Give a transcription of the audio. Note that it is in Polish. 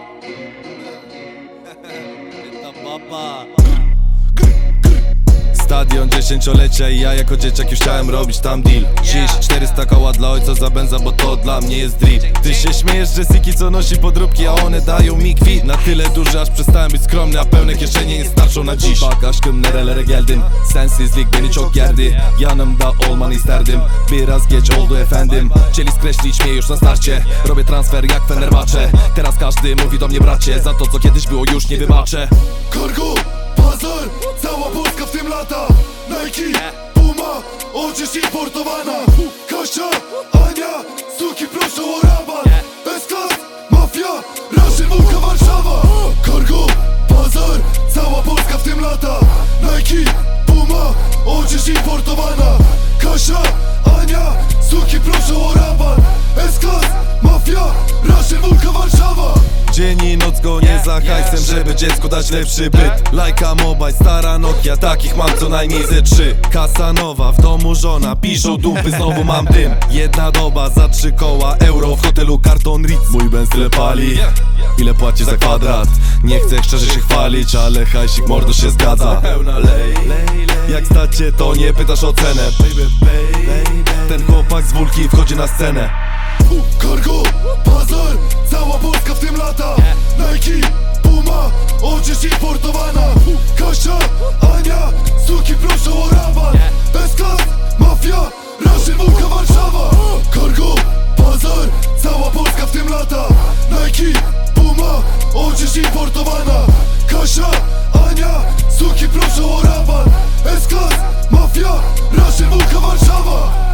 Eita, papá. Stadion dziesięciolecia i ja jako dzieciak już chciałem robić tam deal. Dziś 400 koła dla ojca za benza, bo to dla mnie jest drip. Ty się śmiejesz, że Siki co nosi podróbki, a one dają mi kwit. Na tyle duży, aż przestałem być skromny, a pełne kieszenie nie starczą na dziś. Bak aşkım nerelere geldim Sensizlik beni çok gerdi Yanımda olmanı isterdim Biraz geç oldu efendim skreślić mnie już na starcie Robię transfer jak Fenerbahce Teraz każdy mówi do mnie bracie Za to co kiedyś było już nie wybaczę. Cargo, Bazar, cała Polska w tym lata. Nike, Puma, odzież importowana. Kasia, Ania, suki proszą o rabat. S-Class, Mafia, Raszyn, Wólka, Warszawa. Cargo, Bazar, cała Polska w tym lata. Nike, Puma, odzież importowana. Kasia, Ania, Dzień i noc gonię za hajsem, żeby dziecku dać lepszy byt. Lajka Mobile, stara Nokia, takich mam co najmniej ze trzy. Kasa nowa, w domu żona, piszą dupy, znowu mam dym. Jedna doba za trzy koła, euro w hotelu karton Ritz. Mój Benz tyle pali, ile płaci za kwadrat? Nie chcę szczerze się chwalić, ale hajsik mordo się zgadza. Pełna lej, jak stacie to nie pytasz o cenę. Ten chłopak z wólki wchodzi na scenę Polska w tym lata. Nike, Puma, odzież importowana. Kasia, Ania, suki proszę o rabat. Bezklas, mafia, Raszyn, Mułka, Warszawa. Cargo, bazar, cała Polska w tym lata. Nike, Puma, odzież importowana. Kasia, Ania, suki proszę o rabat. S-Klas, mafia, Raszyn, Mułka, Warszawa.